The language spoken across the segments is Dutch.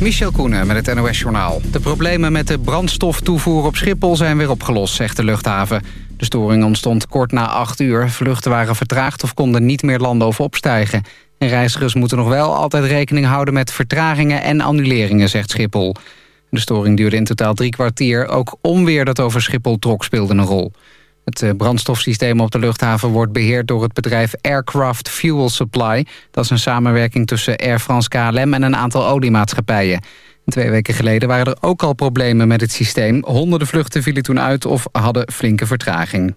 Michel Koenen met het NOS-journaal. De problemen met de brandstoftoevoer op Schiphol zijn weer opgelost, zegt de luchthaven. De storing ontstond kort na 8 uur. Vluchten waren vertraagd of konden niet meer landen of opstijgen. En reizigers moeten nog wel altijd rekening houden met vertragingen en annuleringen, zegt Schiphol. De storing duurde in totaal drie kwartier. Ook onweer dat over Schiphol trok speelde een rol. Het eh, brandstofsysteem op de luchthaven wordt beheerd door het bedrijf Aircraft Fuel Supply. Dat is een samenwerking tussen Air France KLM en een aantal oliemaatschappijen. Twee weken geleden waren er ook al problemen met het systeem. Honderden vluchten vielen toen uit of hadden flinke vertraging.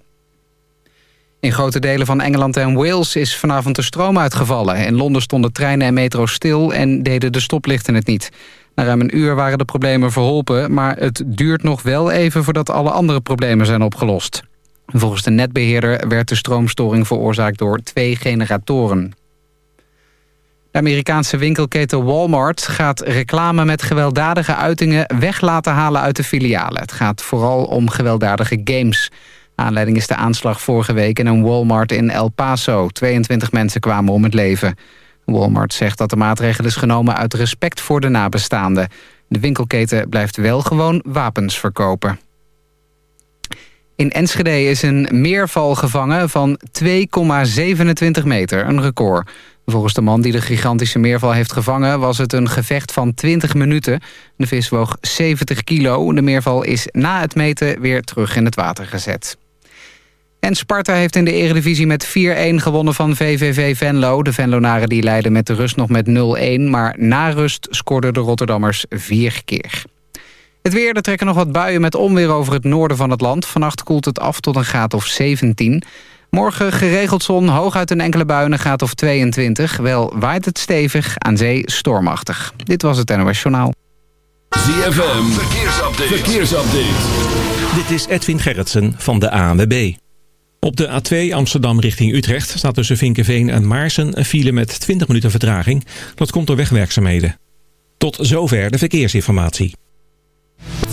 In grote delen van Engeland en Wales is vanavond de stroom uitgevallen. In Londen stonden treinen en metro's stil en deden de stoplichten het niet. Na ruim een uur waren de problemen verholpen... maar het duurt nog wel even voordat alle andere problemen zijn opgelost. Volgens de netbeheerder werd de stroomstoring veroorzaakt door twee generatoren. De Amerikaanse winkelketen Walmart gaat reclame met gewelddadige uitingen weg laten halen uit de filialen. Het gaat vooral om gewelddadige games. Aanleiding is de aanslag vorige week in een Walmart in El Paso. 22 mensen kwamen om het leven. Walmart zegt dat de maatregel is genomen uit respect voor de nabestaanden. De winkelketen blijft wel gewoon wapens verkopen. In Enschede is een meerval gevangen van 2,27 meter, een record. Volgens de man die de gigantische meerval heeft gevangen... was het een gevecht van 20 minuten. De vis woog 70 kilo. De meerval is na het meten weer terug in het water gezet. En Sparta heeft in de eredivisie met 4-1 gewonnen van VVV Venlo. De Venlonaren die leiden met de rust nog met 0-1... maar na rust scoorden de Rotterdammers vier keer. Het weer, er trekken nog wat buien met onweer over het noorden van het land. Vannacht koelt het af tot een graad of 17. Morgen geregeld zon, hooguit een enkele bui, een graad of 22. Wel waait het stevig, aan zee stormachtig. Dit was het NOS Journaal. ZFM, verkeersupdate. verkeersupdate. Dit is Edwin Gerritsen van de ANWB. Op de A2 Amsterdam richting Utrecht staat tussen Vinkenveen en Maarsen een file met 20 minuten vertraging. Dat komt door wegwerkzaamheden. Tot zover de verkeersinformatie.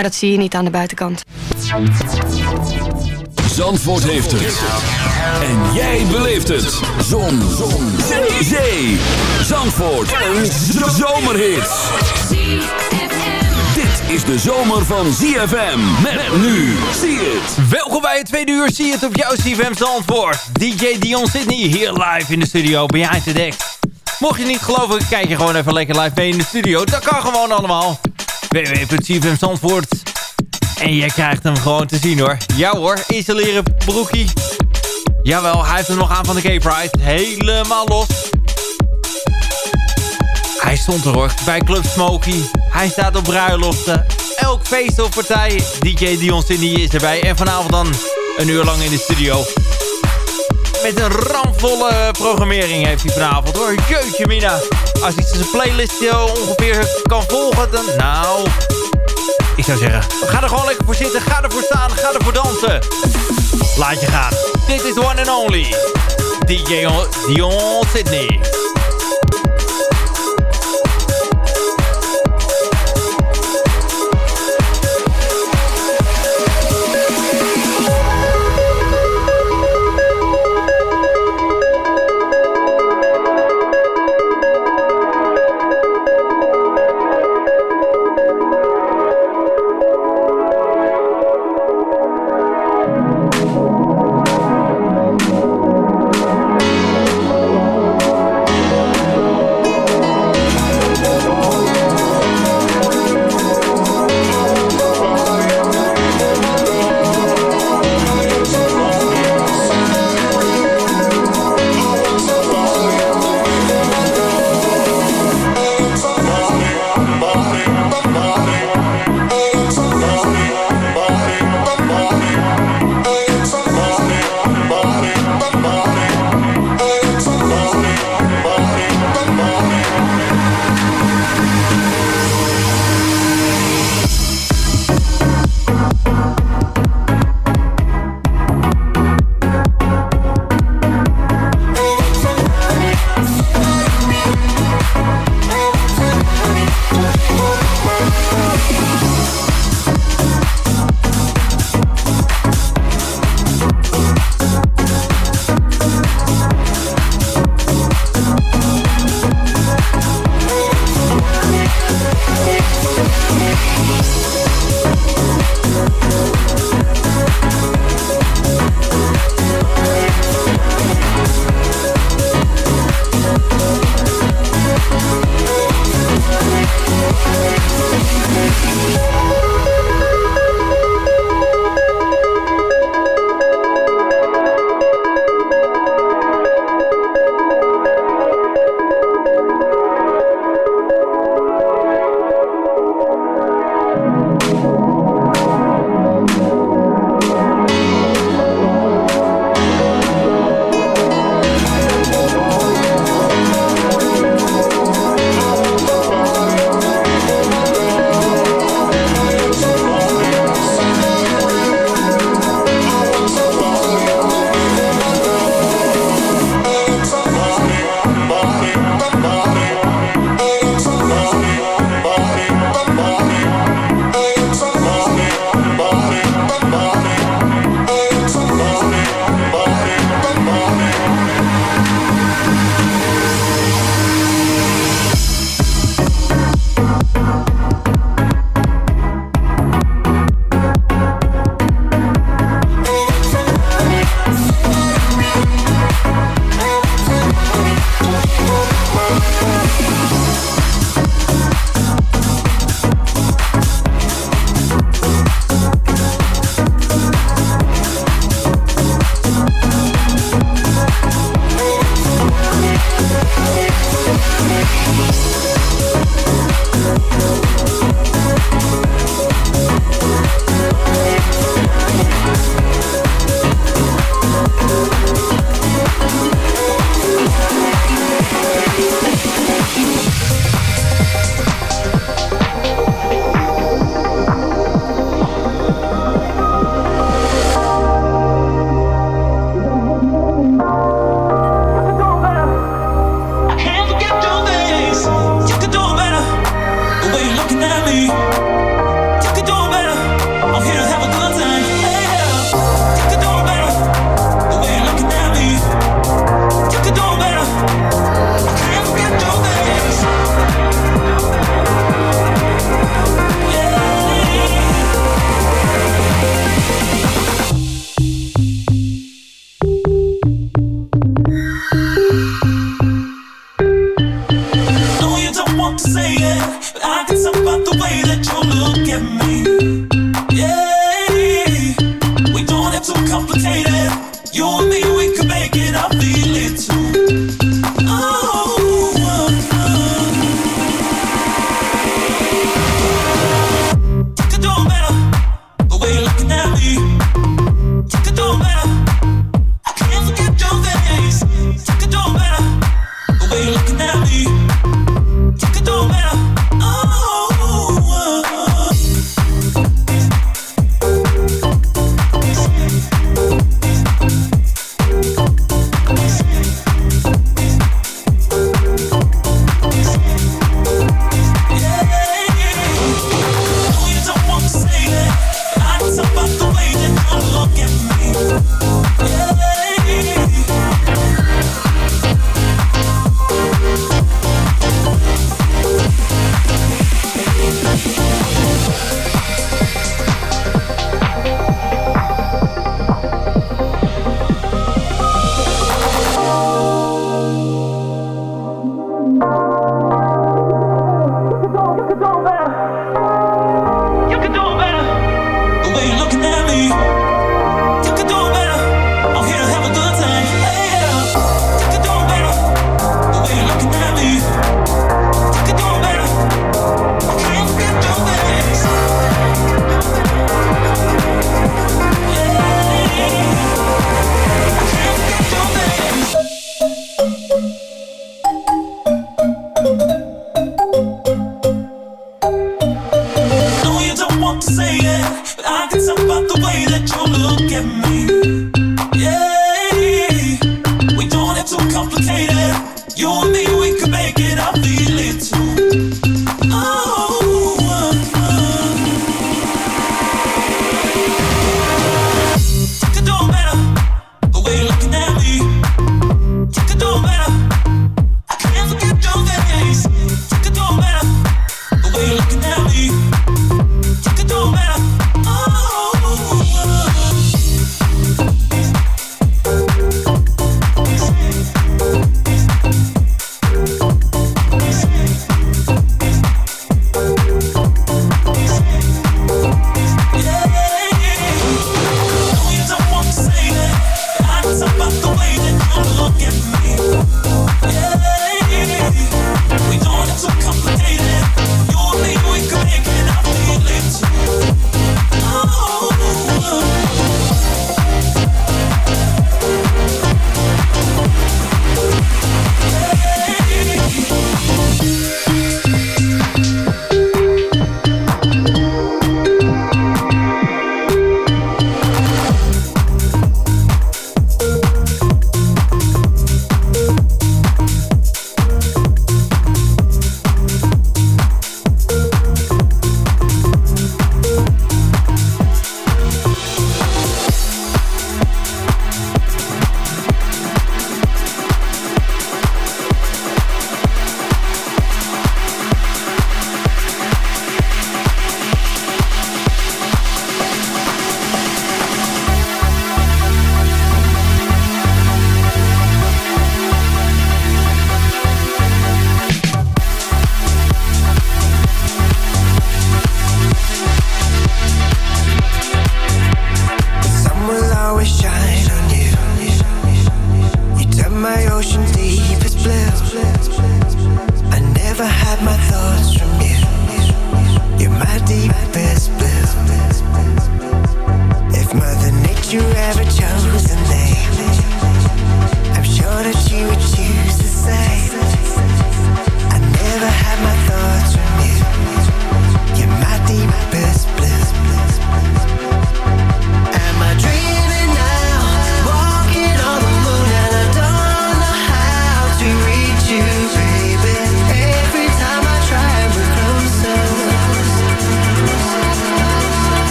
Maar dat zie je niet aan de buitenkant. Zandvoort heeft het. En jij beleeft het. Zon. Zon. Zee. Zee. Zandvoort. Een zomerhit. Dit is de zomer van ZFM. Met nu. Zie het. Welkom bij het tweede uur. Zie het op jouw ZFM Zandvoort. DJ Dion Sydney hier live in de studio. Behind the deck. Mocht je niet geloven, kijk je gewoon even lekker live mee in de studio. Dat kan gewoon allemaal www.cfmzandvoort. En je krijgt hem gewoon te zien hoor. Ja hoor, installeren broekie. Jawel, hij heeft hem nog aan van de Cape Pride. Helemaal los. Hij stond er hoor, bij Club Smoky. Hij staat op bruiloften. Elk feest of partij. DJ Dion Cindy is erbij. En vanavond dan een uur lang in de studio. Met een ramvolle programmering heeft hij vanavond hoor. Jeutje mina. Als hij zijn playlist ongeveer kan volgen, dan... Nou, ik zou zeggen, ga er gewoon lekker voor zitten. Ga ervoor staan, ga ervoor dansen. Laat je gaan. Dit is one and only. DJ Dion Sydney.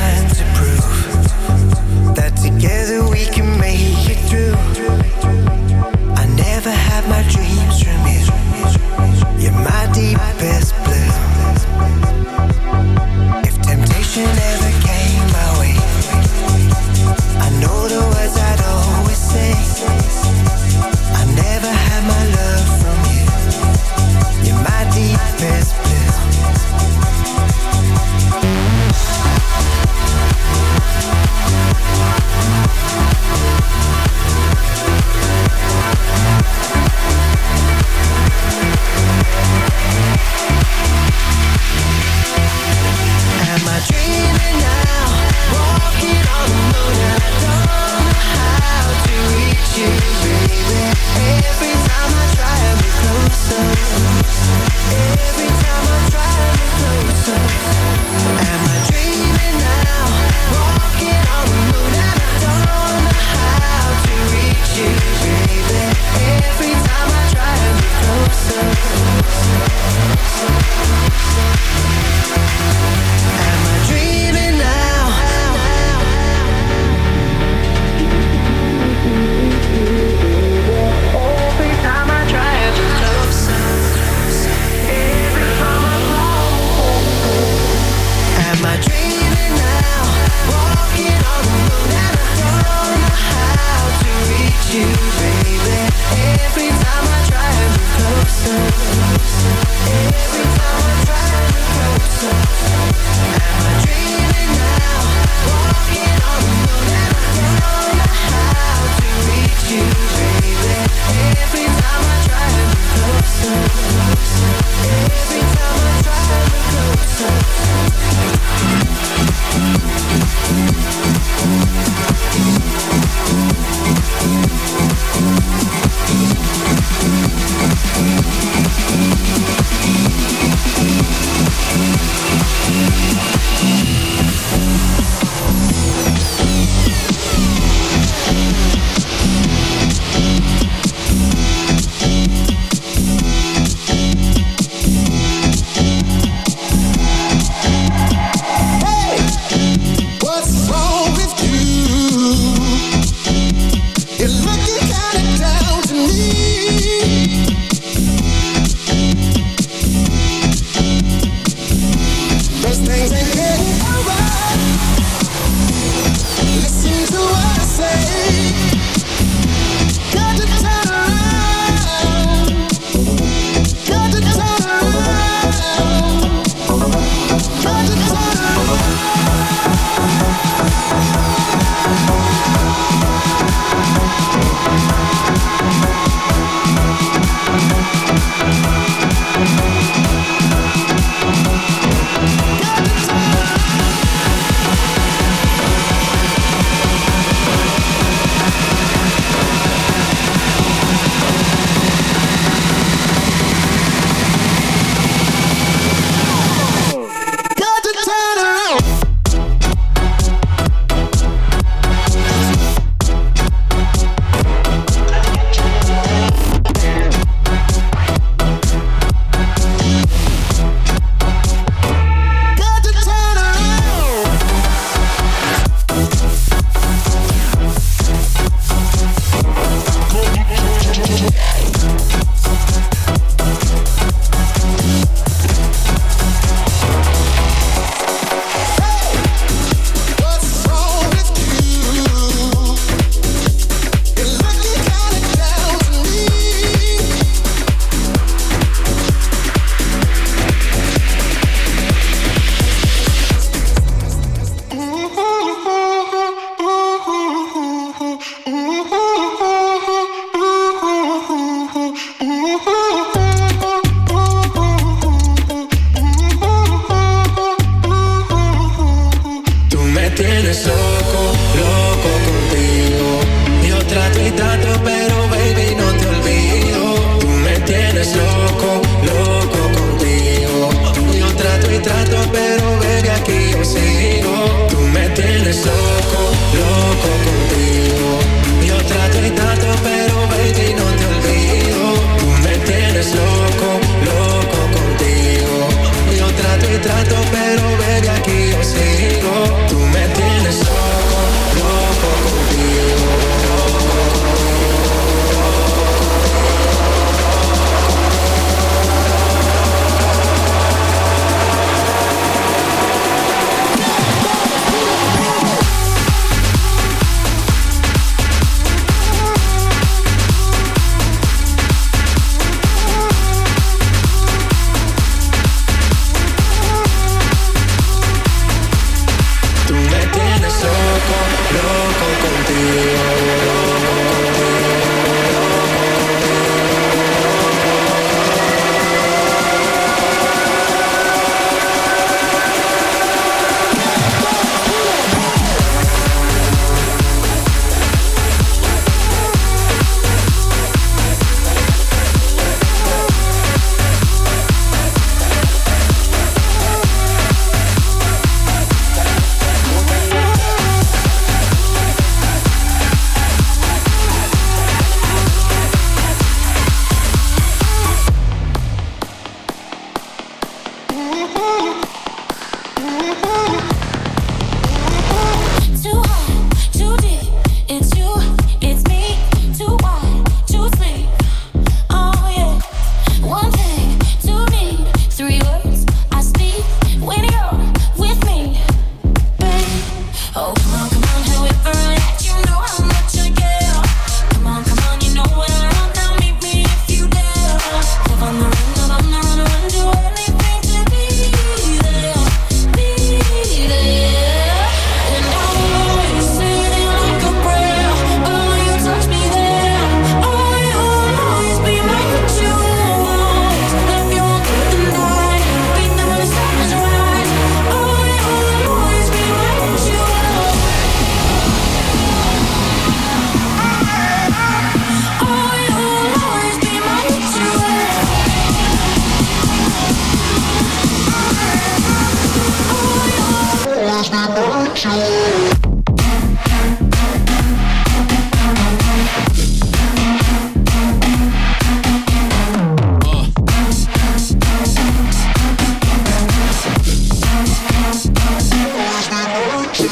time to prove.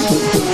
Thank you.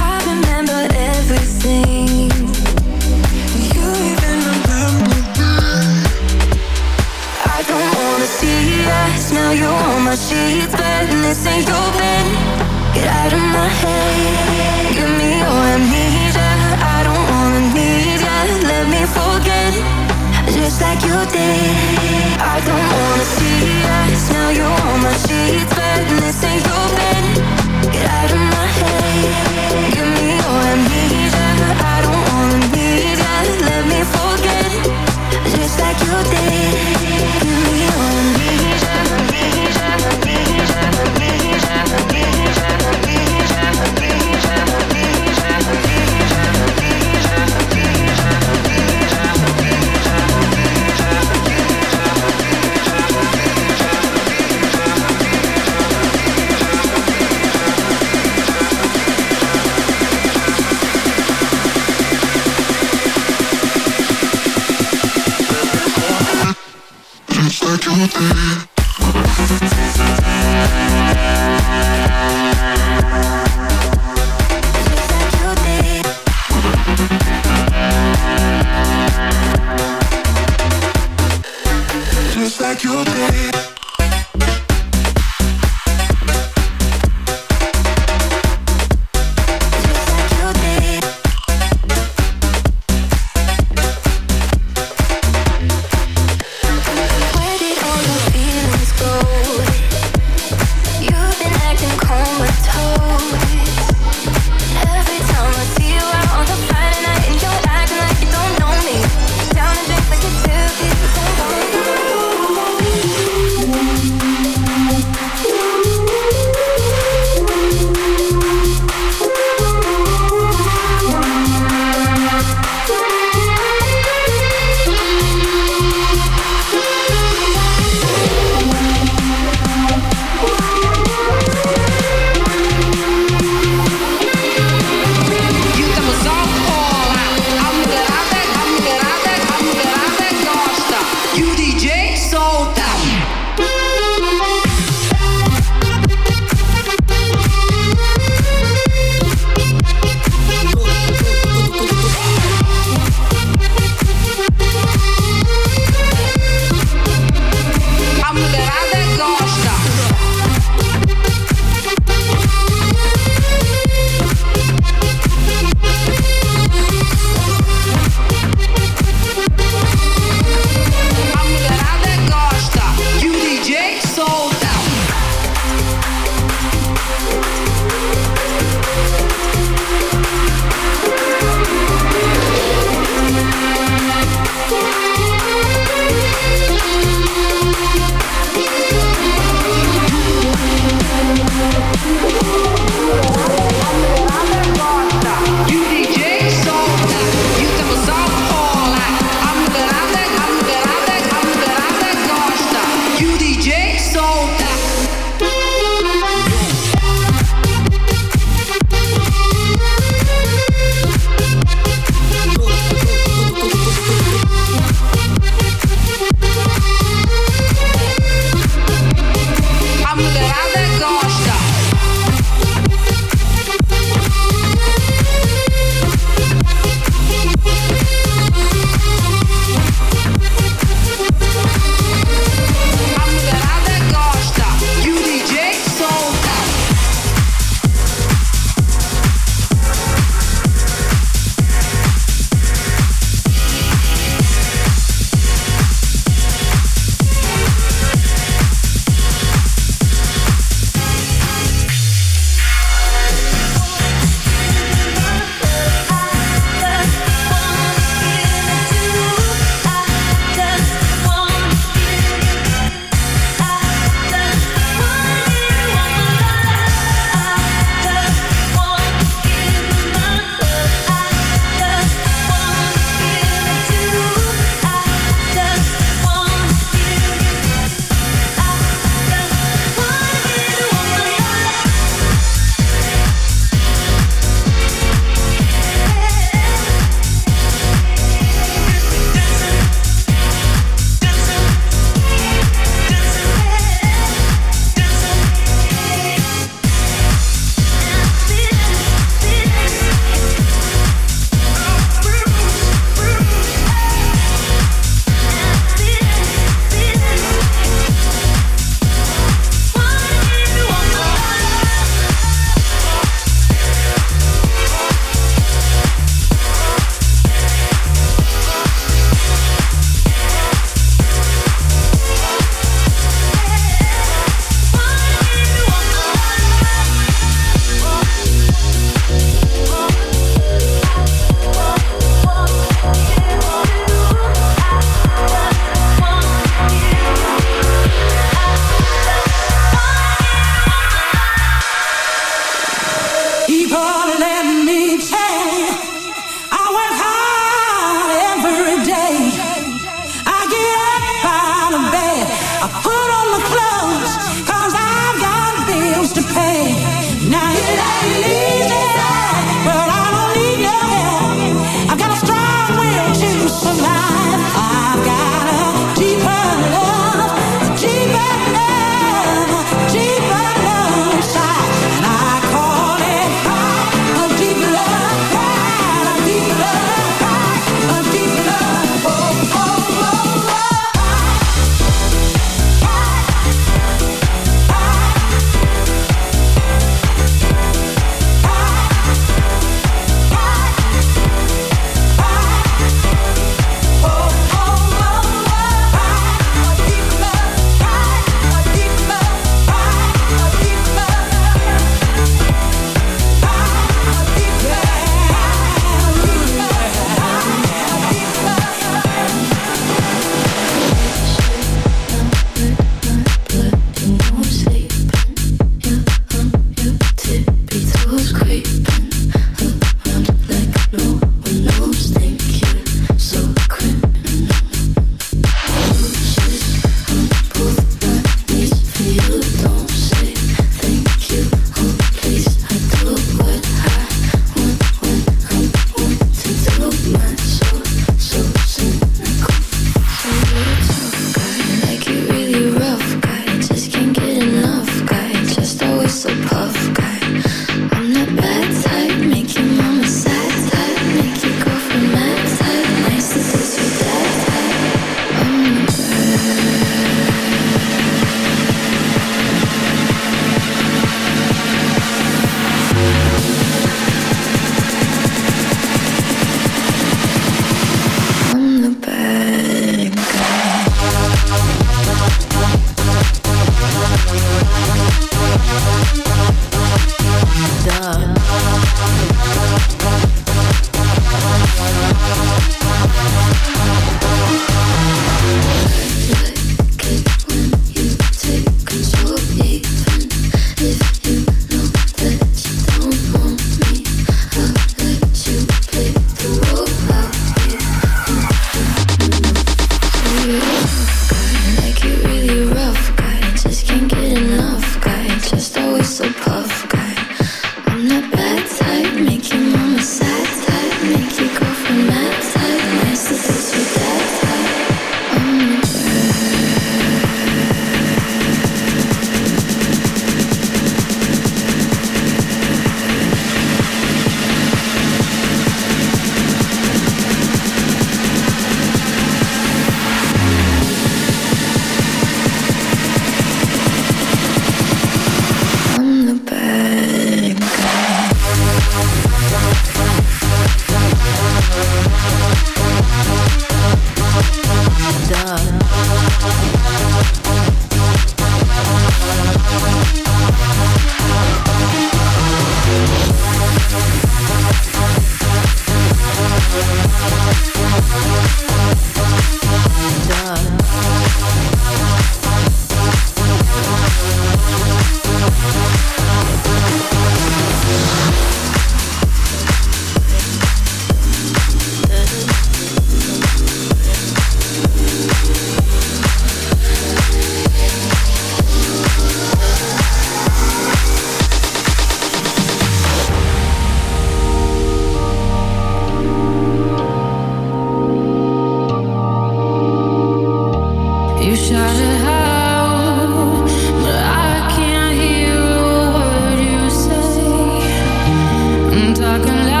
talking I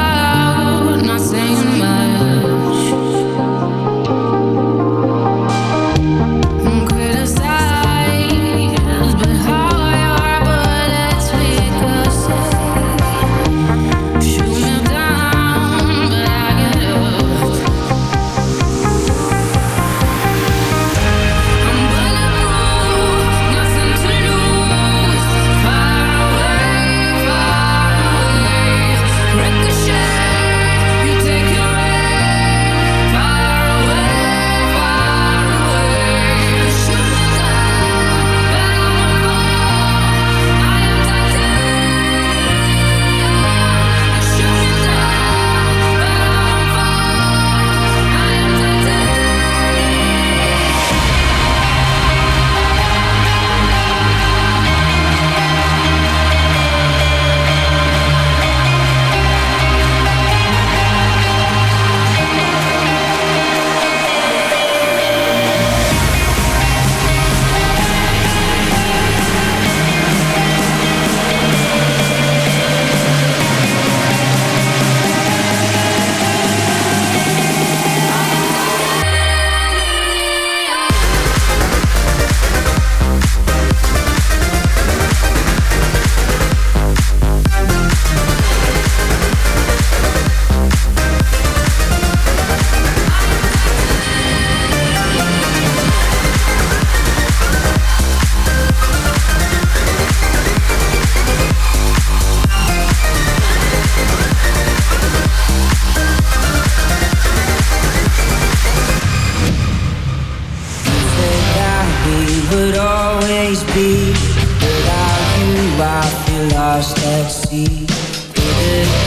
we would always be. Without you, I feel lost at sea.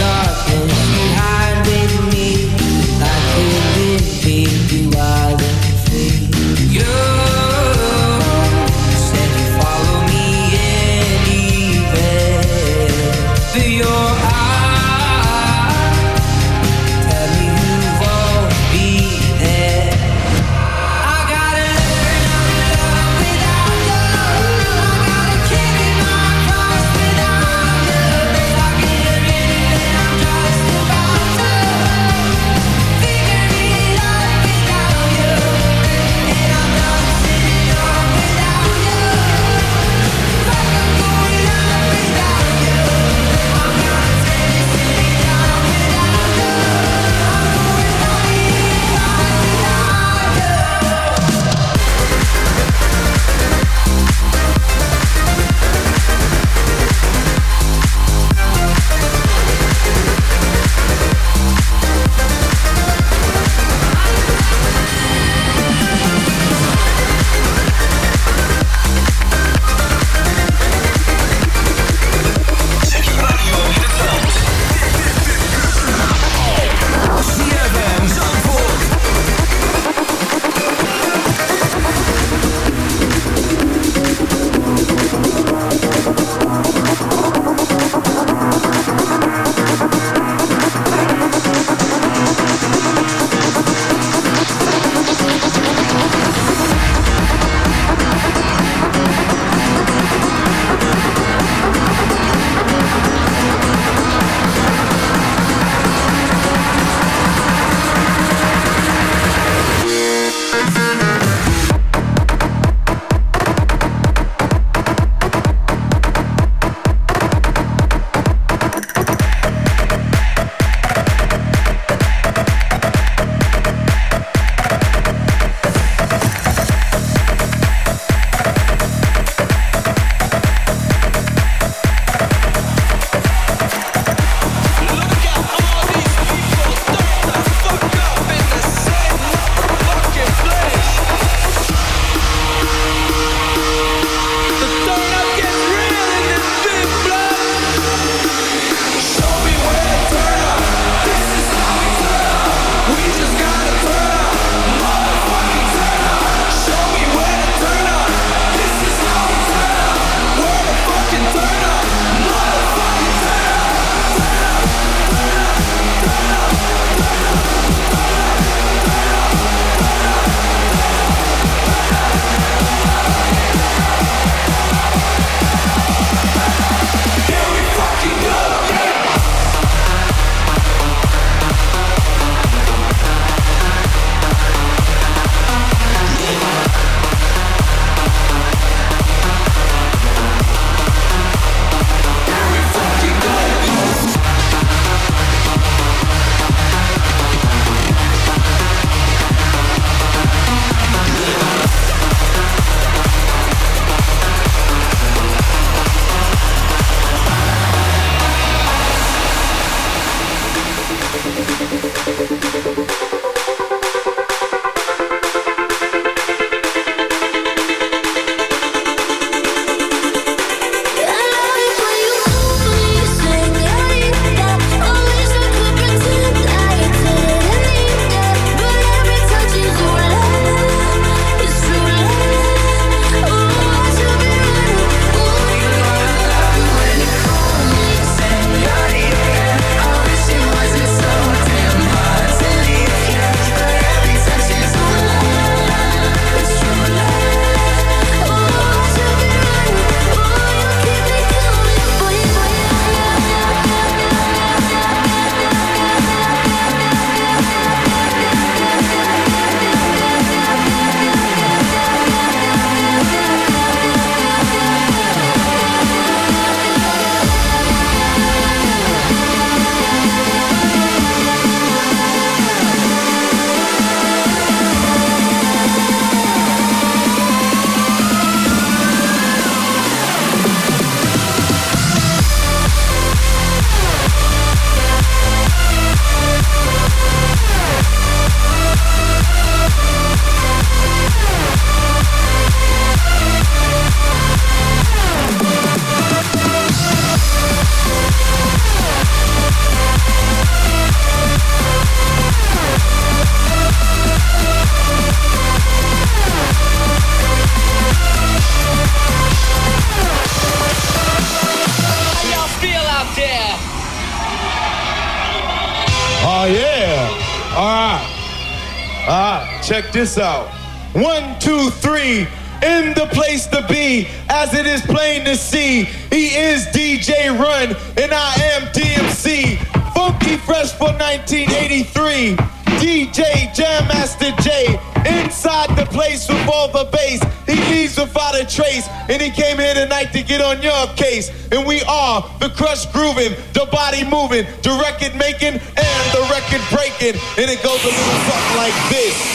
This out. One, two, three. In the place to be, as it is plain to see, he is DJ Run, and I am DMC. Funky Fresh for 1983. DJ Jam Master J. Inside the place with all the bass. He leaves without a trace. And he came here tonight to get on your case. And we are the crush grooving, the body moving, the record making, and the record breaking. And it goes a little something like this.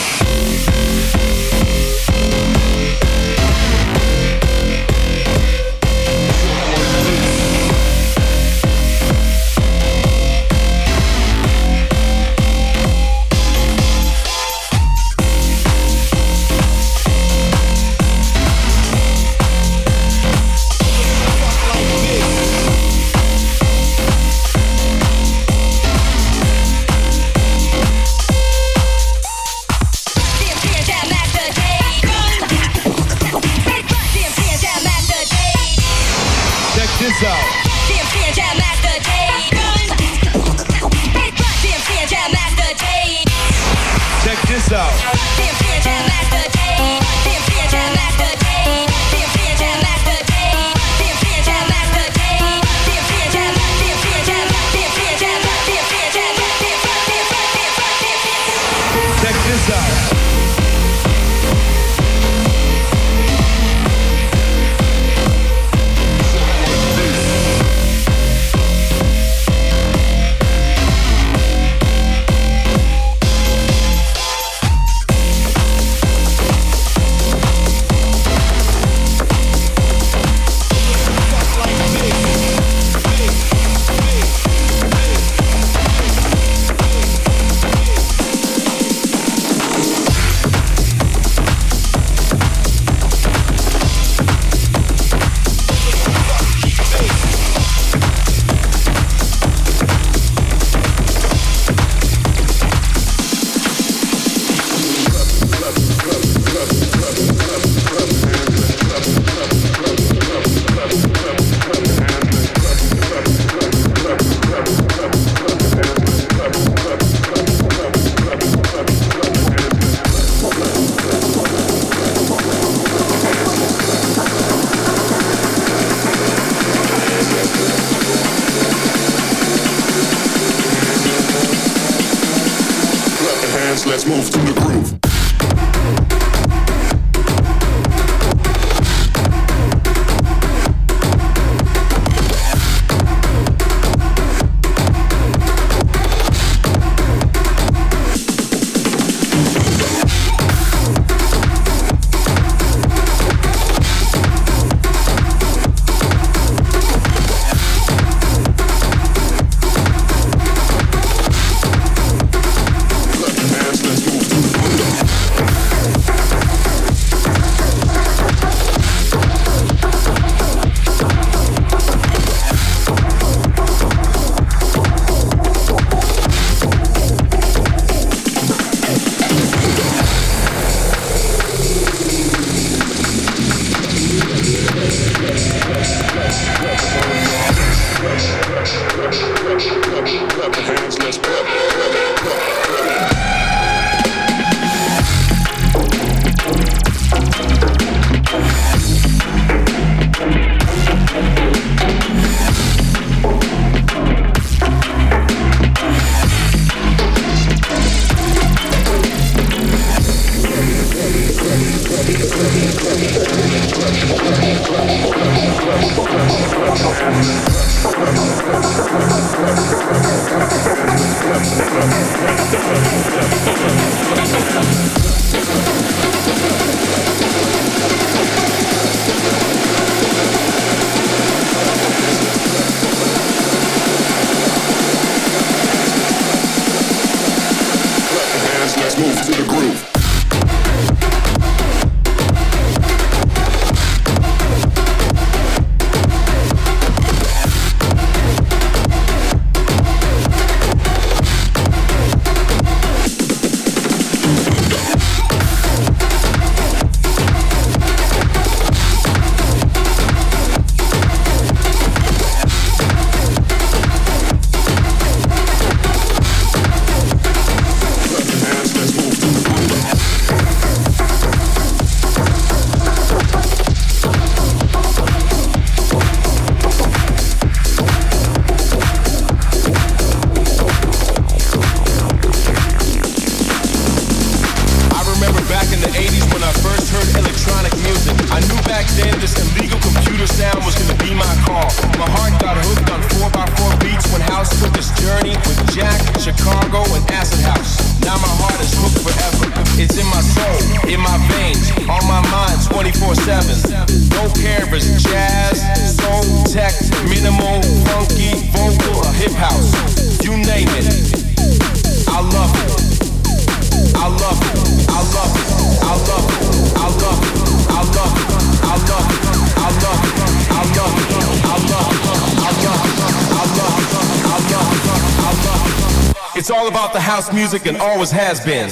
It's all about the house music and always has been.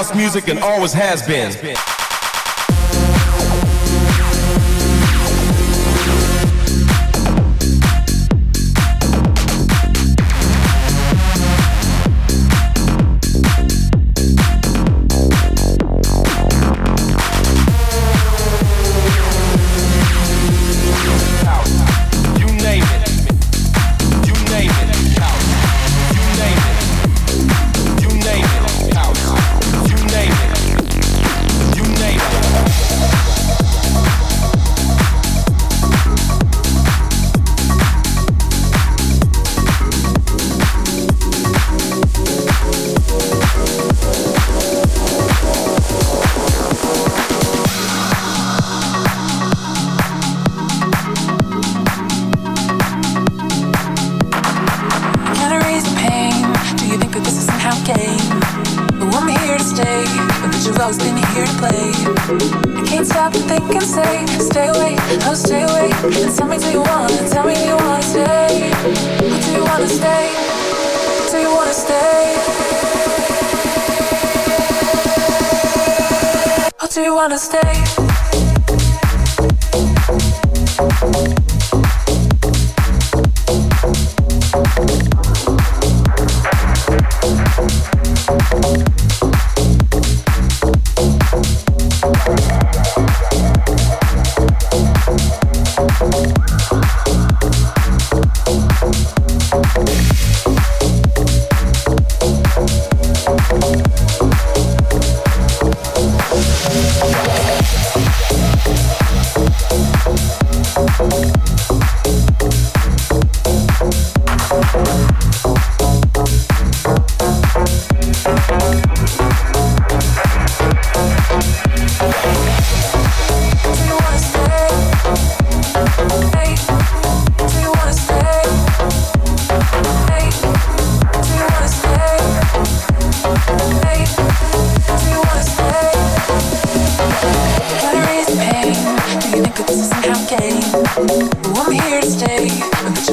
house music and always has been.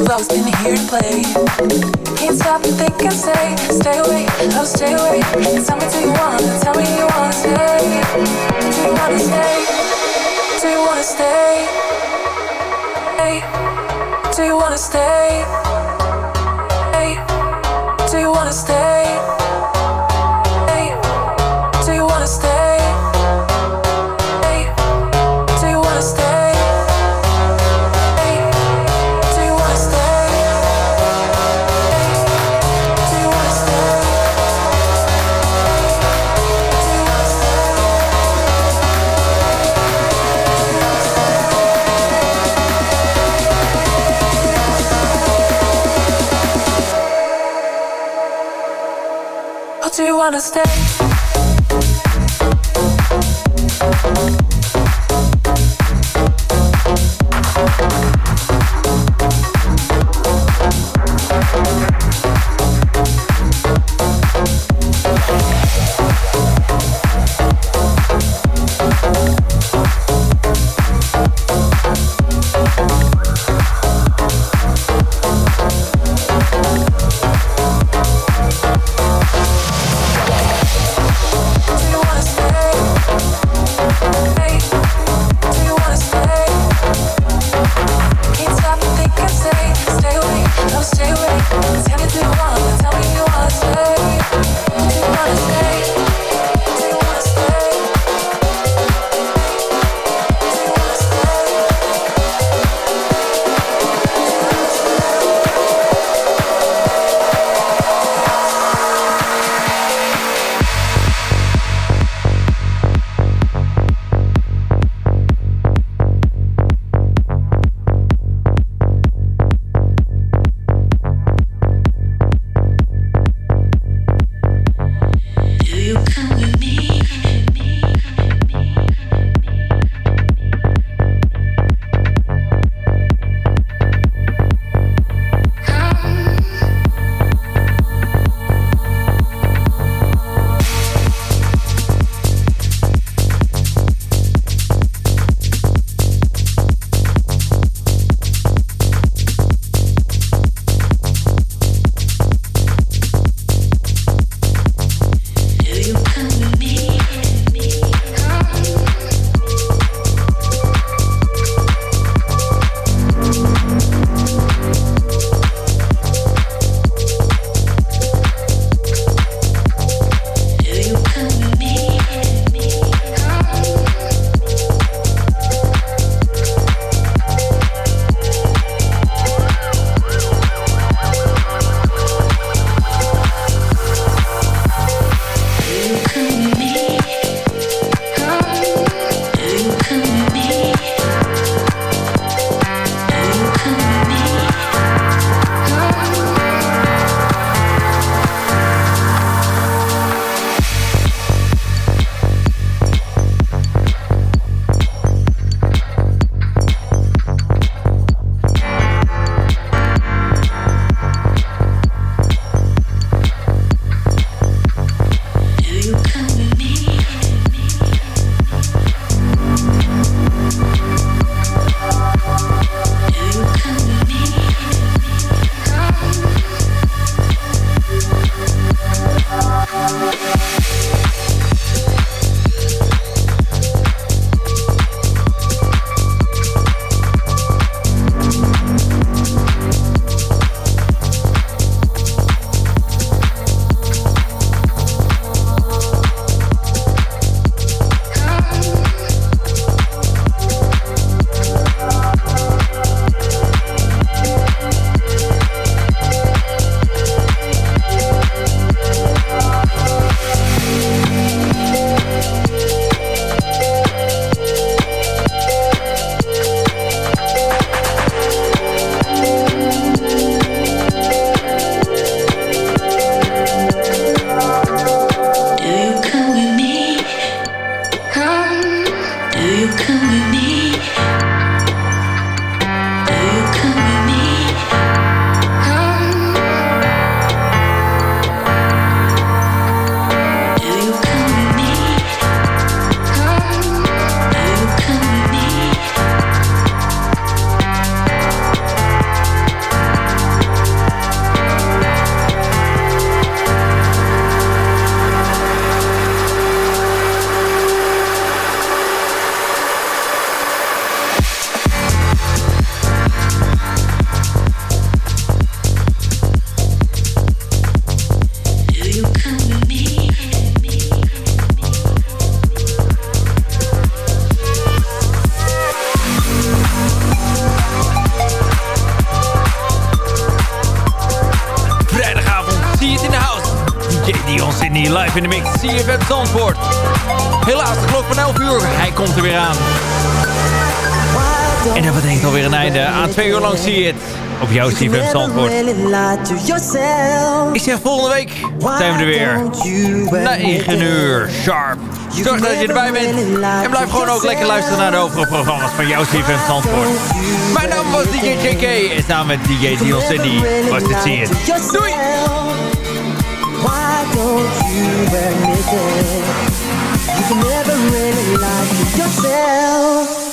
lost in here and play. Can't stop and think and say, stay away, oh stay away. Tell me do you wanna, tell me you wanna stay. Do you wanna stay? Do you wanna stay? Hey, do you wanna stay? Wanna stay? Live in de mix. CFM Zandvoort. Helaas, de klok van 11 uur. Hij komt er weer aan. En dat betekent alweer een einde aan twee uur lang zie je het. Op jouw CFM Zandvoort. Ik zeg volgende week zijn we er weer. 9 uur sharp. Zorg dat je erbij bent. En blijf gewoon ook lekker luisteren naar de overige programma's van jouw CFM Zandvoort. Mijn naam was DJ JK. En samen met DJ Dion Cindy was dit zie je het. Doei! Don't you admit it? You can never really like yourself.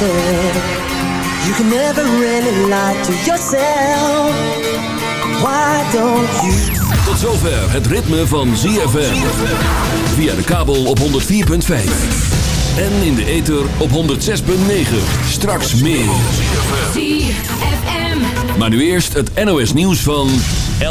You can never really lie to yourself. Why don't you? Tot zover het ritme van ZFM. Via de kabel op 104.5. En in de ether op 106.9. Straks meer. Maar nu eerst het NOS nieuws van...